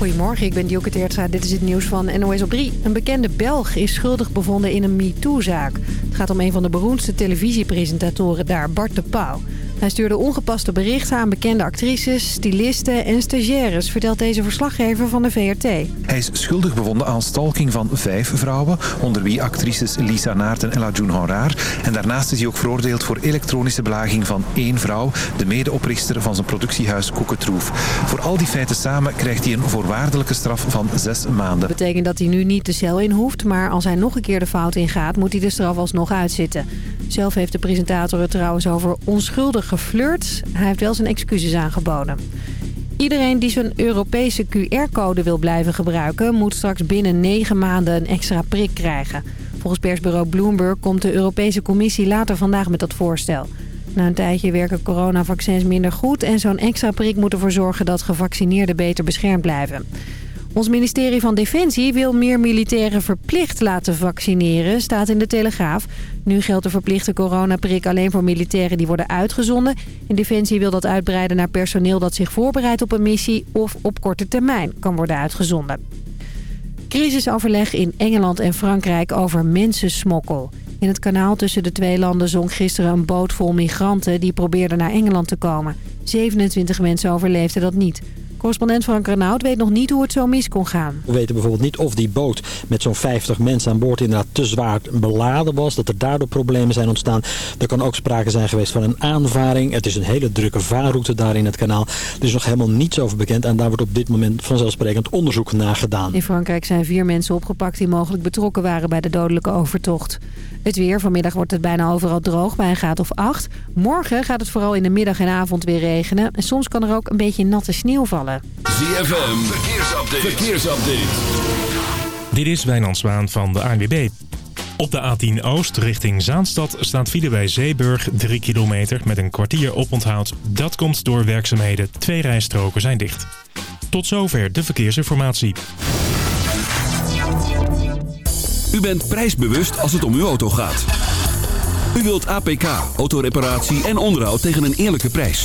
Goedemorgen, ik ben Dioke Teertstra. Dit is het nieuws van NOS op 3. Een bekende Belg is schuldig bevonden in een MeToo-zaak. Het gaat om een van de beroemdste televisiepresentatoren daar, Bart de Pauw. Hij stuurde ongepaste berichten aan bekende actrices, stylisten en stagiaires... vertelt deze verslaggever van de VRT. Hij is schuldig bevonden aan stalking van vijf vrouwen... onder wie actrices Lisa Naert en Ella June Horaar. En daarnaast is hij ook veroordeeld voor elektronische belaging van één vrouw... de medeoprichter van zijn productiehuis Koeketroef. Voor al die feiten samen krijgt hij een voorwaardelijke straf van zes maanden. Dat betekent dat hij nu niet de cel in hoeft... maar als hij nog een keer de fout ingaat, moet hij de straf alsnog uitzitten. Zelf heeft de presentator het trouwens over onschuldig geflirt. Hij heeft wel zijn excuses aangeboden. Iedereen die zijn Europese QR-code wil blijven gebruiken... moet straks binnen negen maanden een extra prik krijgen. Volgens persbureau Bloomberg komt de Europese Commissie later vandaag met dat voorstel. Na een tijdje werken coronavaccins minder goed... en zo'n extra prik moet ervoor zorgen dat gevaccineerden beter beschermd blijven. Ons ministerie van Defensie wil meer militairen verplicht laten vaccineren, staat in de Telegraaf. Nu geldt de verplichte coronaprik alleen voor militairen die worden uitgezonden. En Defensie wil dat uitbreiden naar personeel dat zich voorbereidt op een missie of op korte termijn kan worden uitgezonden. Crisisoverleg in Engeland en Frankrijk over mensensmokkel. In het kanaal tussen de twee landen zonk gisteren een boot vol migranten die probeerden naar Engeland te komen. 27 mensen overleefden dat niet. Correspondent Frank Renaud weet nog niet hoe het zo mis kon gaan. We weten bijvoorbeeld niet of die boot met zo'n 50 mensen aan boord inderdaad te zwaar beladen was. Dat er daardoor problemen zijn ontstaan. Er kan ook sprake zijn geweest van een aanvaring. Het is een hele drukke vaarroute daar in het kanaal. Er is nog helemaal niets over bekend en daar wordt op dit moment vanzelfsprekend onderzoek naar gedaan. In Frankrijk zijn vier mensen opgepakt die mogelijk betrokken waren bij de dodelijke overtocht. Het weer. Vanmiddag wordt het bijna overal droog bij een graad of 8. Morgen gaat het vooral in de middag en avond weer regenen. En soms kan er ook een beetje natte sneeuw vallen. ZFM. Verkeersupdate. Verkeersupdate. Dit is Wijnand Zwaan van de ANWB. Op de A10 Oost richting Zaanstad staat file bij Zeeburg 3 kilometer met een kwartier oponthoud. Dat komt door werkzaamheden. Twee rijstroken zijn dicht. Tot zover de verkeersinformatie. U bent prijsbewust als het om uw auto gaat. U wilt APK, autoreparatie en onderhoud tegen een eerlijke prijs.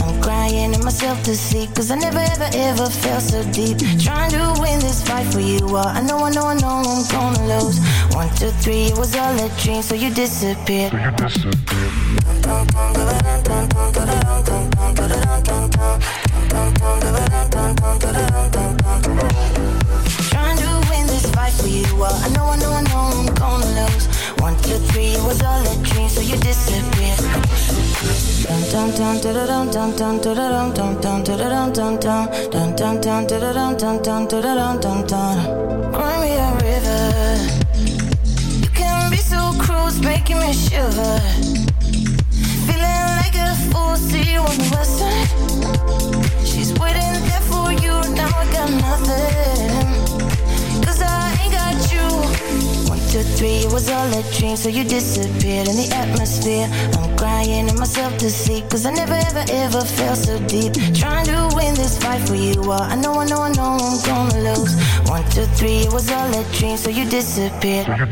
In myself to sleep. Cause I never, ever, ever felt so deep. Trying to win this fight for you. Well, I know, I know, I know I'm gonna lose. One, two, three, it was all a dream. So you disappeared. Trying dun me a river. You can be so cruel, making me shiver. Feeling like a fool, see you on the a dream, so you disappeared in the atmosphere. I'm crying in myself to sleep, cause I never, ever, ever felt so deep. Trying to win this fight for you. Well, I know, I know, I know I'm gonna lose. One, two, three, it was all a dream, so you disappeared. Trying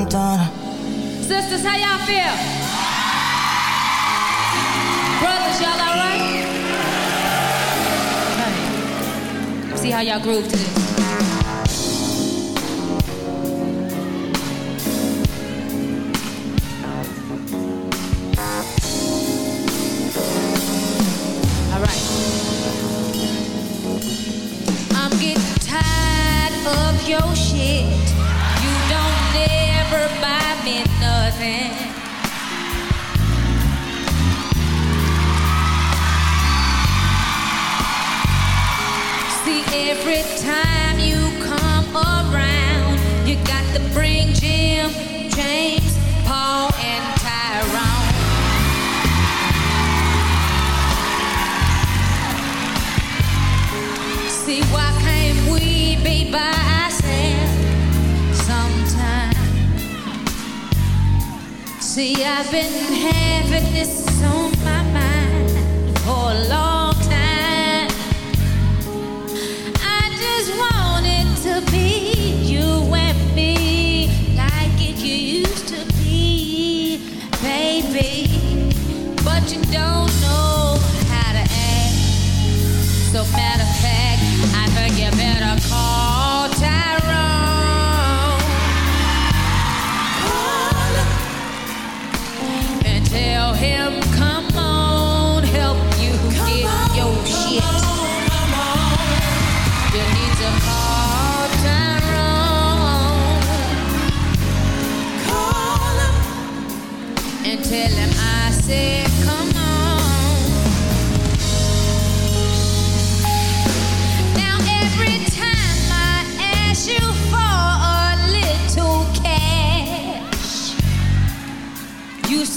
dun. Sisters, how y'all feel? Brothers, y'all all right? Okay. See how y'all groove to this. See, I've been having this on my mind for a long time. I just to be you and me like it used to be, baby. But you don't know how to act. So matter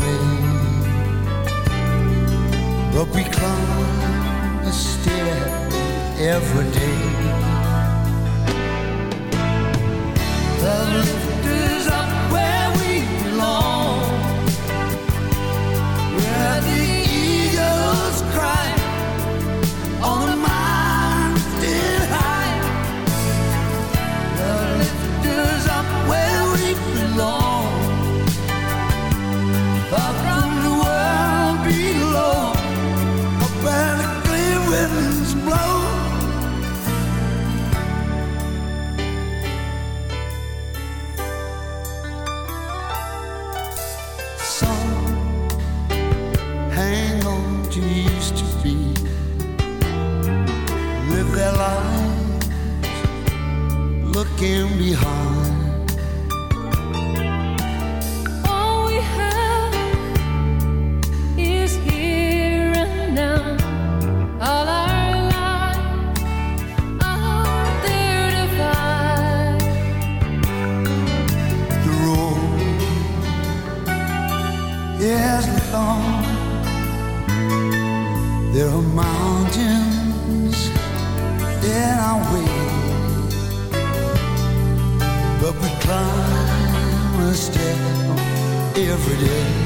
way. But we climb a stair every day. The lifter every day.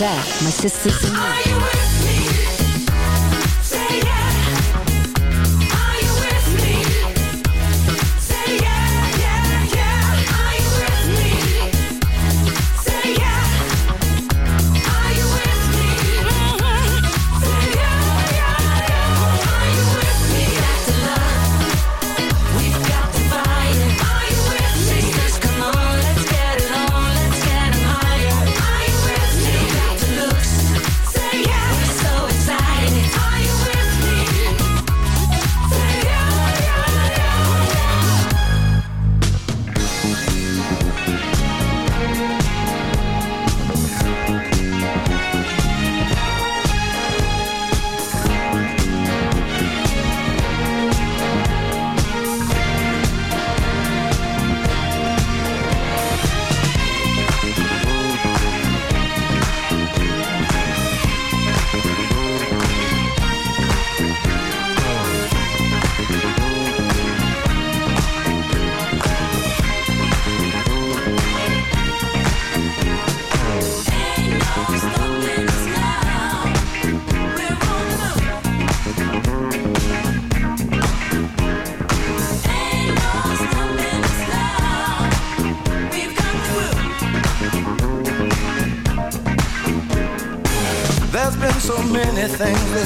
Back, my sisters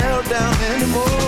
held down anymore.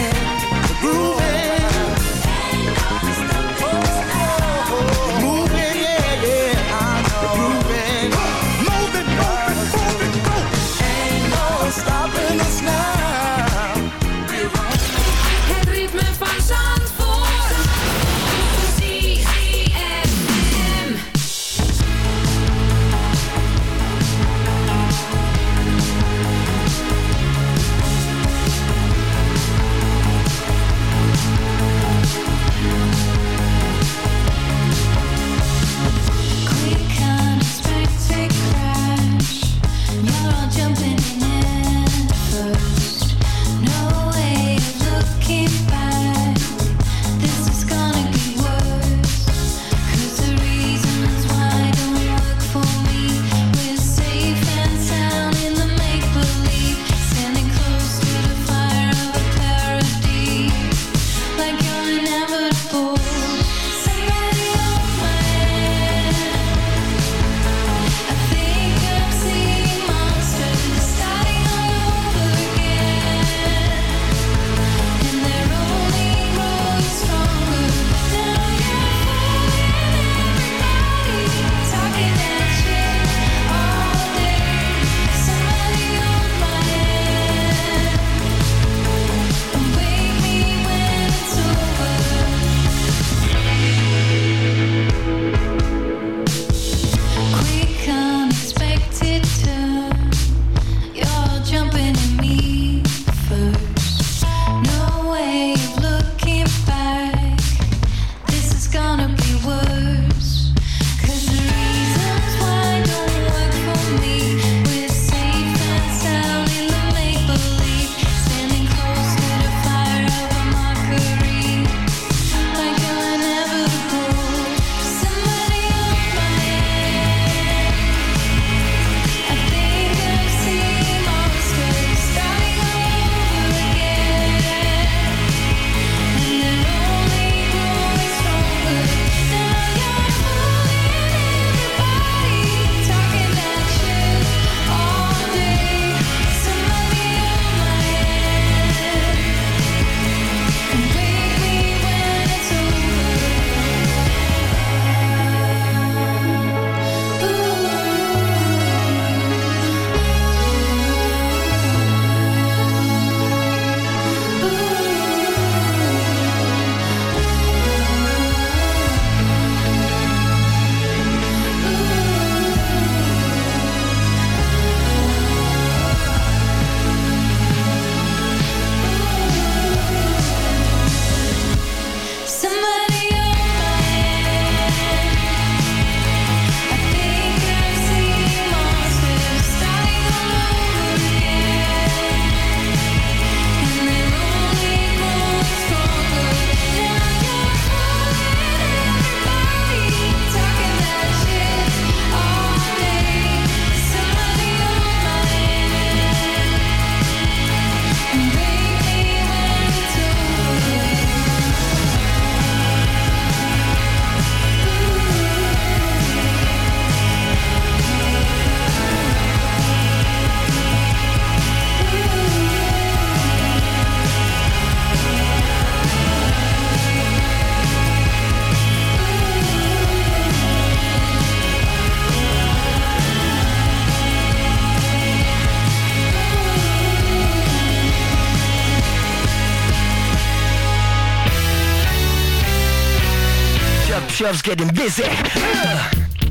love's getting busy. Uh,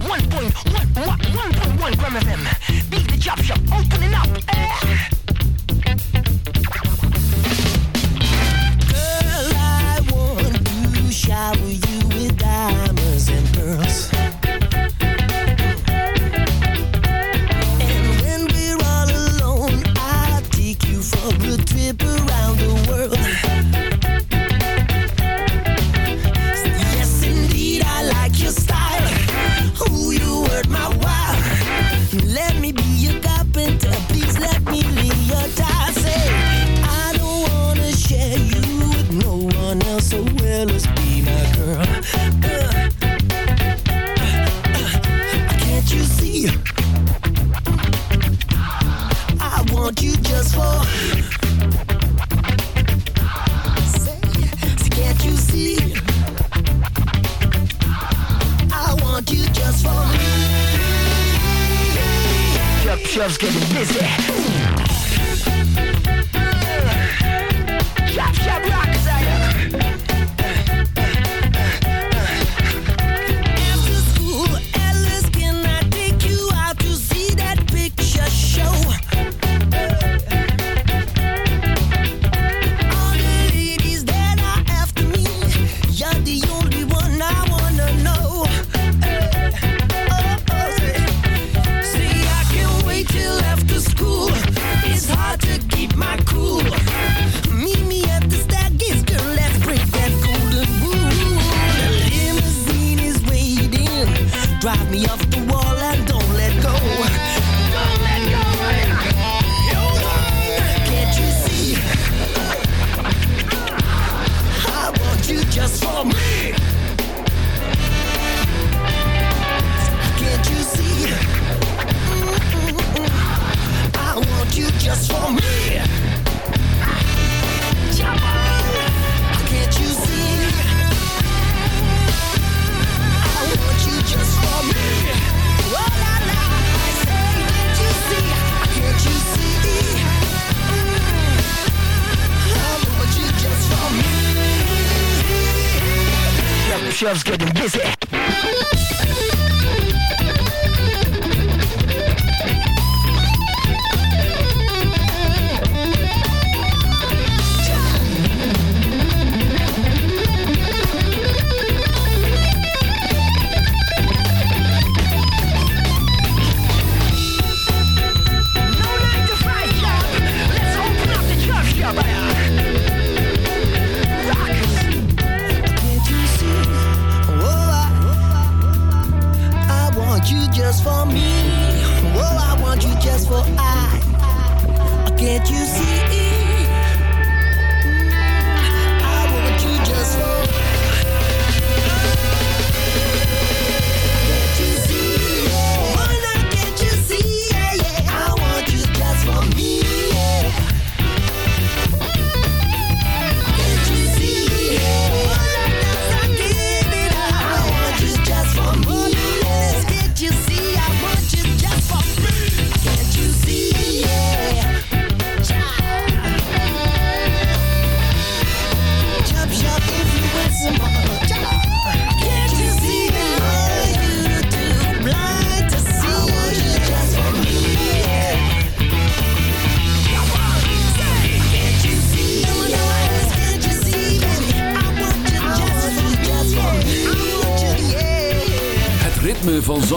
1.1, 1.1 Gram FM. Beat the job shop, opening up. Uh. Girl, I want to shower you with diamonds and pearls.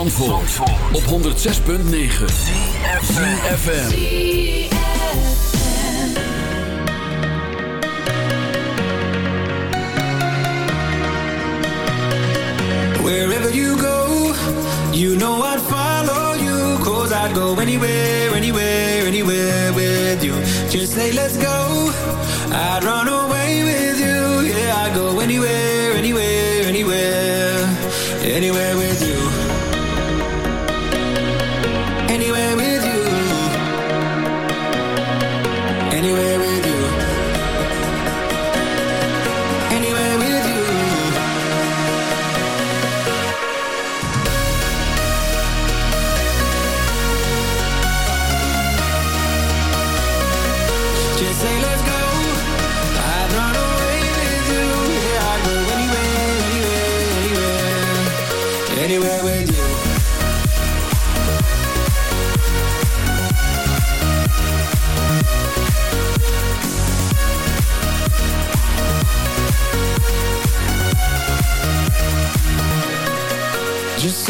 Zandvoort, Zandvoort. op 106.9 CFM Wherever you go, you know I'd follow you Cause I'd go anywhere, anywhere, anywhere with you. Just say let's go, I'd run away with you. Yeah, I go anywhere, anywhere, anywhere Anywhere with you.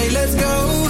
say let's go.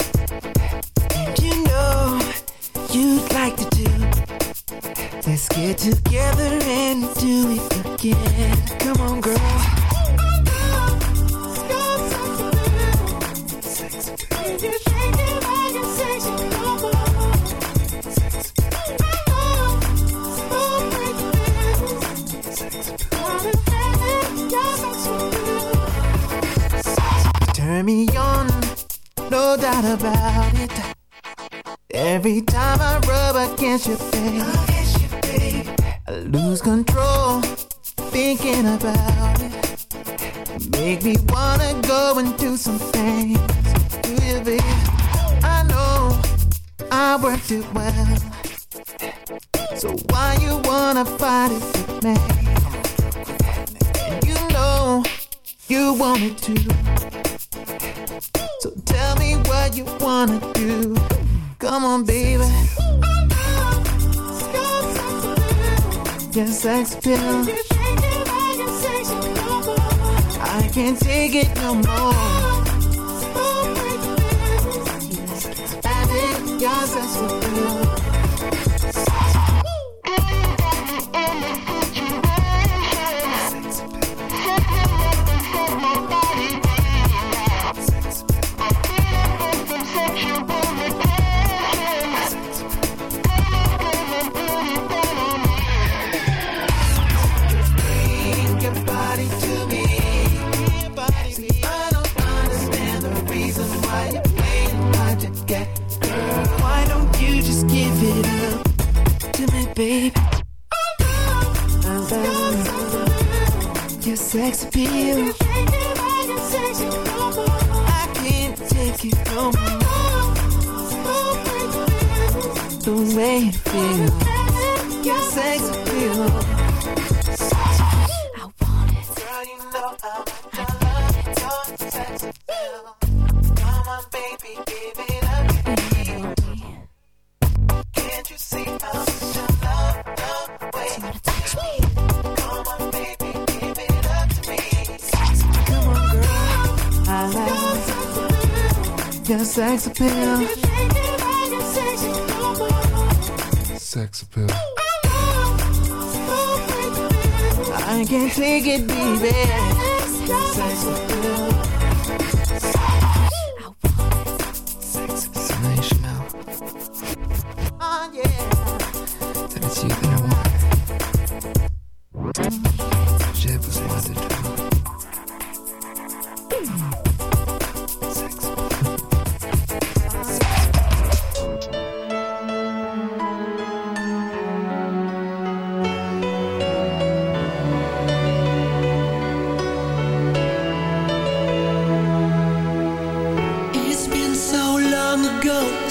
to Yeah.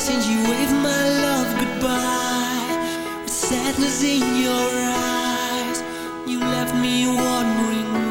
since you waved my love goodbye. With sadness in your eyes You left me wondering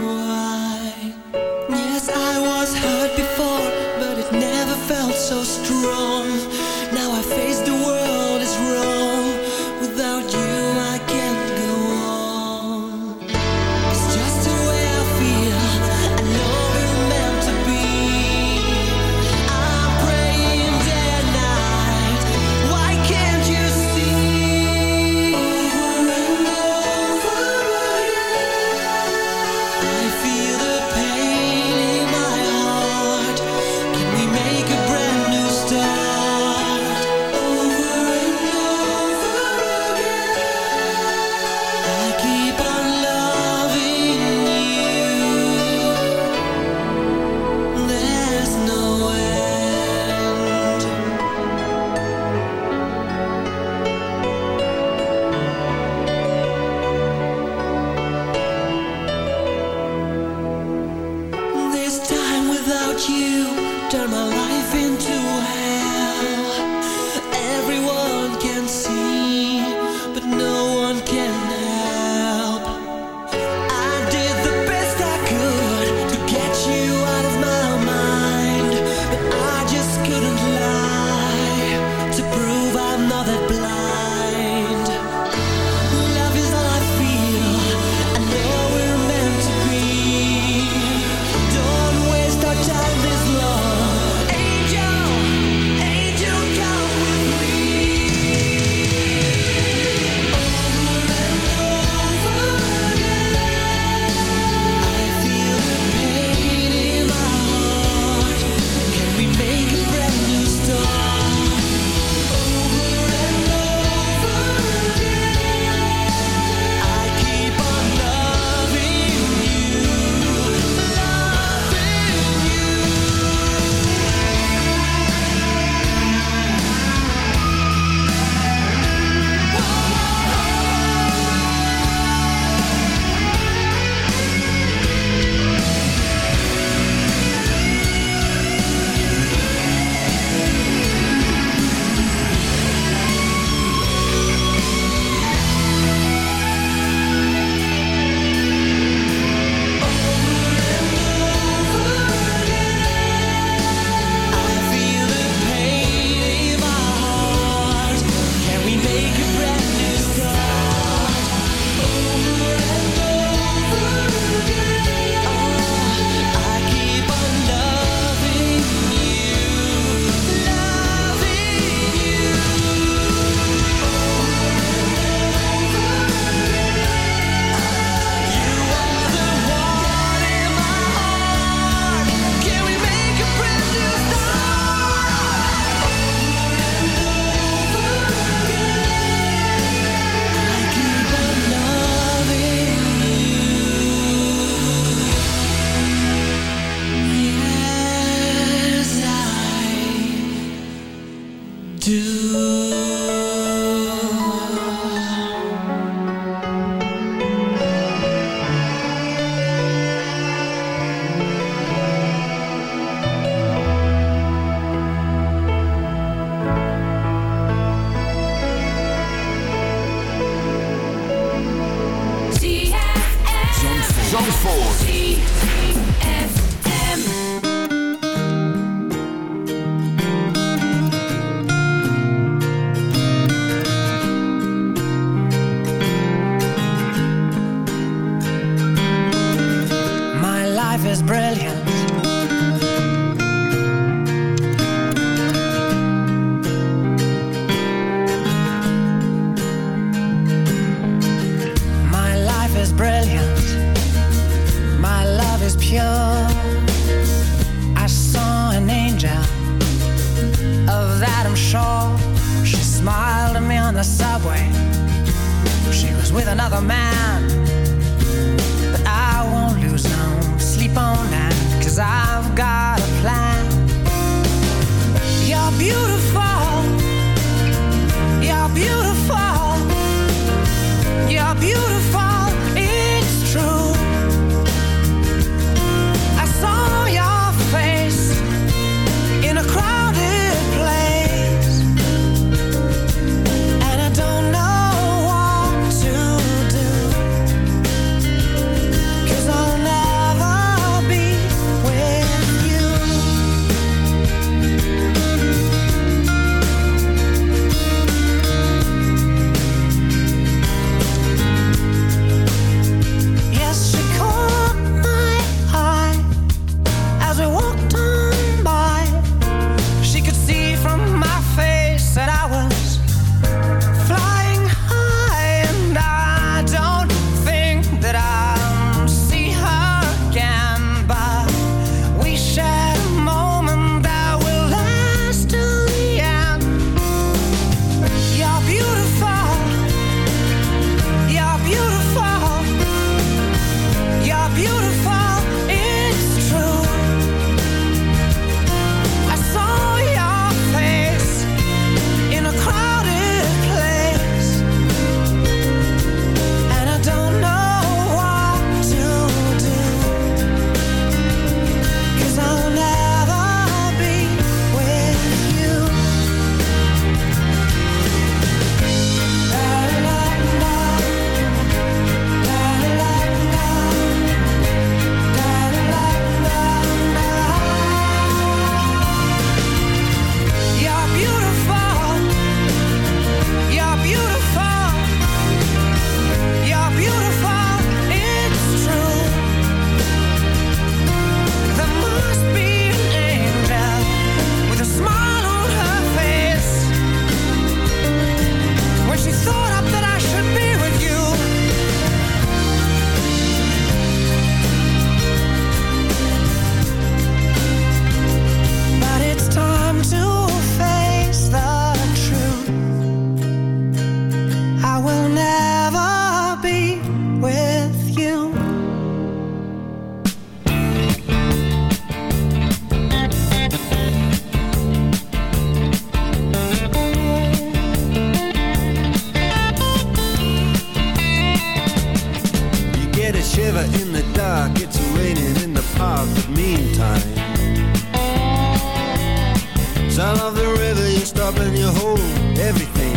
everything.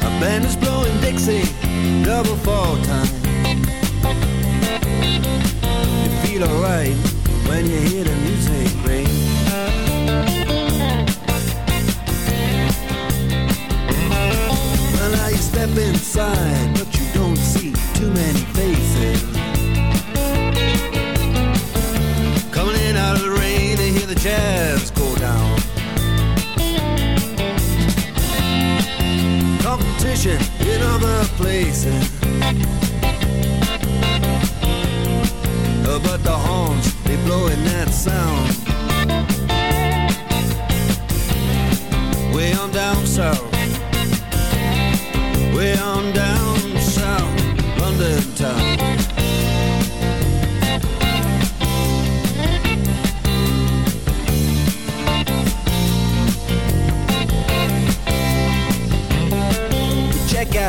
A band is blowing Dixie, double fall time. You feel alright when you hear the music ring. Well, now you step inside, but you don't see too many faces. Coming Competition in other places. Uh, but the horns, they blowing that sound. Way on down south. Way on down